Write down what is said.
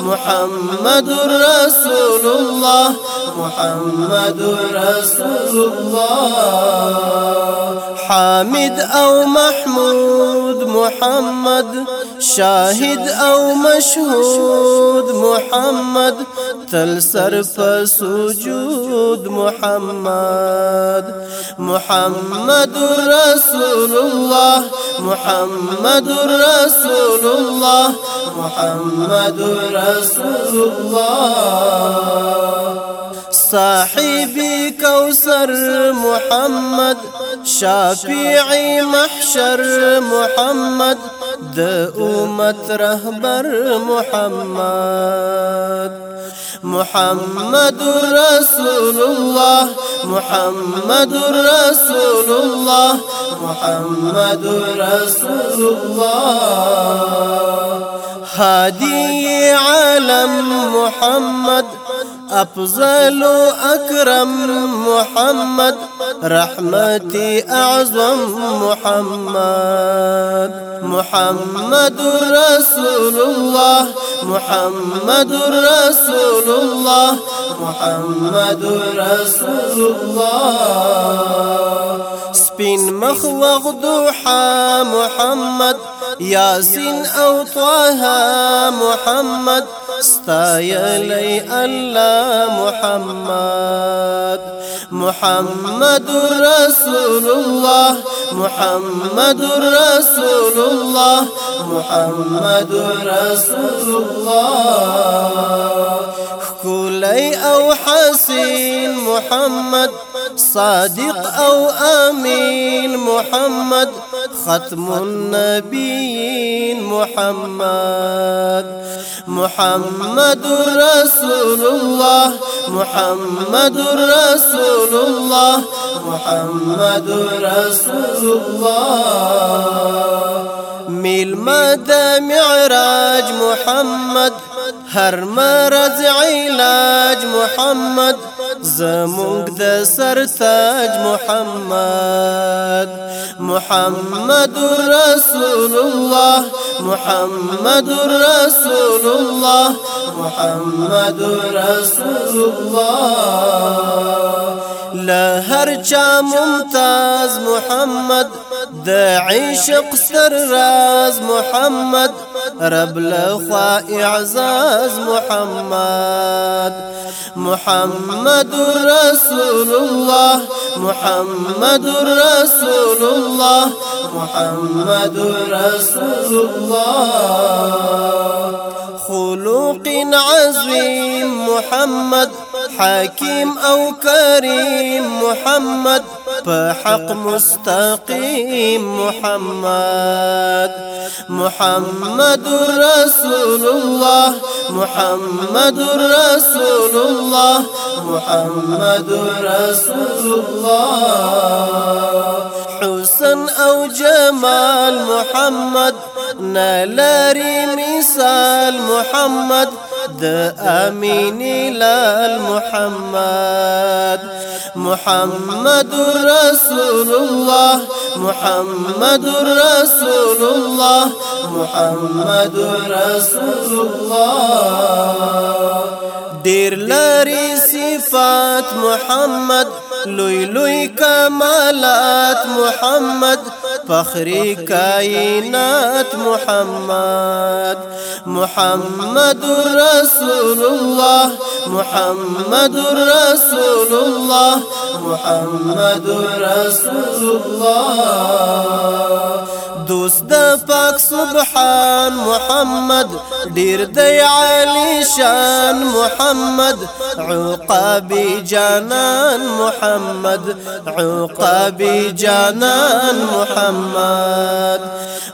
محمد رسول الله محمد رسول الله حامد أو محمود محمد. شاهد أو مشهود محمد. تل سر سجود محمد. محمد رسول الله محمد رسول الله محمد رسول الله صاحبي كوثر محمد شافعي محشر محمد د امت رهبر محمد. محمد رسول الله محمد رسول الله محمد رسول الله. هادي عالم محمد أفضل أكرم محمد رحمتي أعظم محمد. محمد رسول الله محمد رسول الله محمد رسول الله. سبين مخ وغدوحا محمد. ياسين أو طه محمد ستايلي الله محمد. محمد رسول الله محمد رسول الله محمد رسول الله. كلي أو حسين محمد صادق أو أمين محمد ختم النبيين محمد. محمد رسول الله محمد رسول الله محمد رسول الله. ميل مدى معراج محمد هر مرض علاج محمد زمونږ د سرتاج محمد. محمد رسول الله محمد رسول الله محمد رسول الله لا هرچا ممتاز محمد د عشق سر راز محمد رب لخوا اعزاز محمد. محمد رسول الله محمد رسول الله محمد رسول الله خلوق عظيم محمد حكيم أو كريم محمد فحق مستقيم محمد. محمد رسول الله محمد رسول الله محمد رسول الله. حسن أو جمال محمد نالاري مثال محمد. د آمين لال محمد. محمد رسول الله محمد رسول الله محمد رسول الله. دير لاري صفات محمد لوی لوی کمالات محمد. فخری کائنات محمد محمد رسول الله محمد رسول الله محمد رسول الله دوست د پاک سبحان محمد ډیر دی علی شان محمد عقابی جانان محمد عقابی جانان محمد